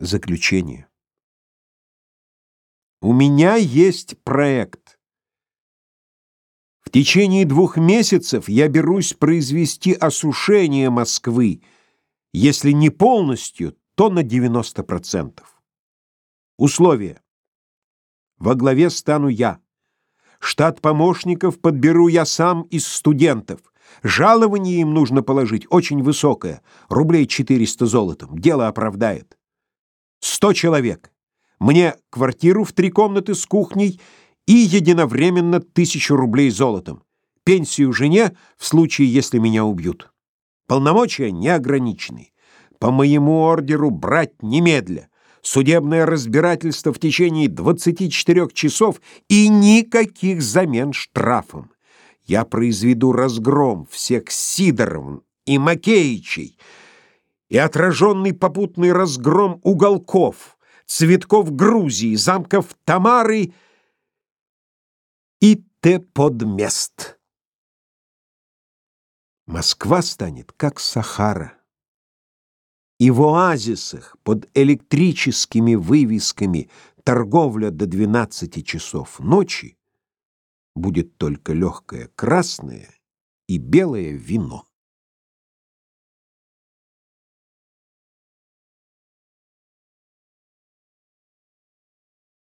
Заключение. У меня есть проект. В течение двух месяцев я берусь произвести осушение Москвы, если не полностью, то на 90%. Условия. Во главе стану я. Штат помощников подберу я сам из студентов. Жалование им нужно положить очень высокое, рублей 400 золотом. Дело оправдает. Сто человек. Мне квартиру в три комнаты с кухней и единовременно тысячу рублей золотом. Пенсию жене в случае, если меня убьют. Полномочия неограничены. По моему ордеру брать немедля. Судебное разбирательство в течение 24 часов и никаких замен штрафом. Я произведу разгром всех Сидоров и Макеичей, и отраженный попутный разгром уголков, цветков Грузии, замков Тамары и Т-подмест. Москва станет как Сахара. И в оазисах под электрическими вывесками торговля до 12 часов ночи будет только легкое красное и белое вино.